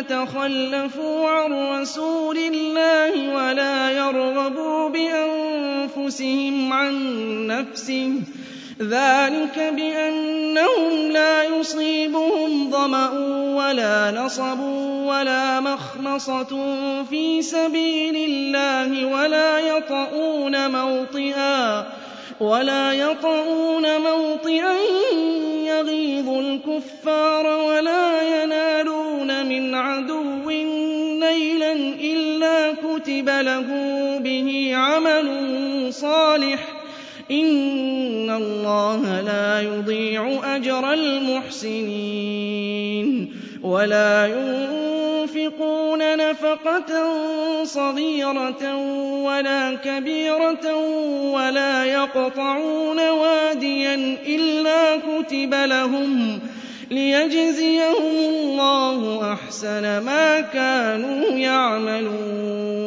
تخلفوا عن رسول الله ولا يرغبوا بأنفسهم عن نفسه. ذلك بأنهم لا يصيبهم ظمأ ولا نصب ولا مخمصة في سبيل الله ولا يطؤون موطئا ولا يطؤون موطئا يغيظ الكفار ولا كتب له به عمل صالح إن الله لا يضيع أجر المحسنين ولا ينفقون نفقة صغيرة ولا كبيرة ولا يقطعون واديا إلا كتب لهم ليجزيهم الله أحسن ما كانوا يعملون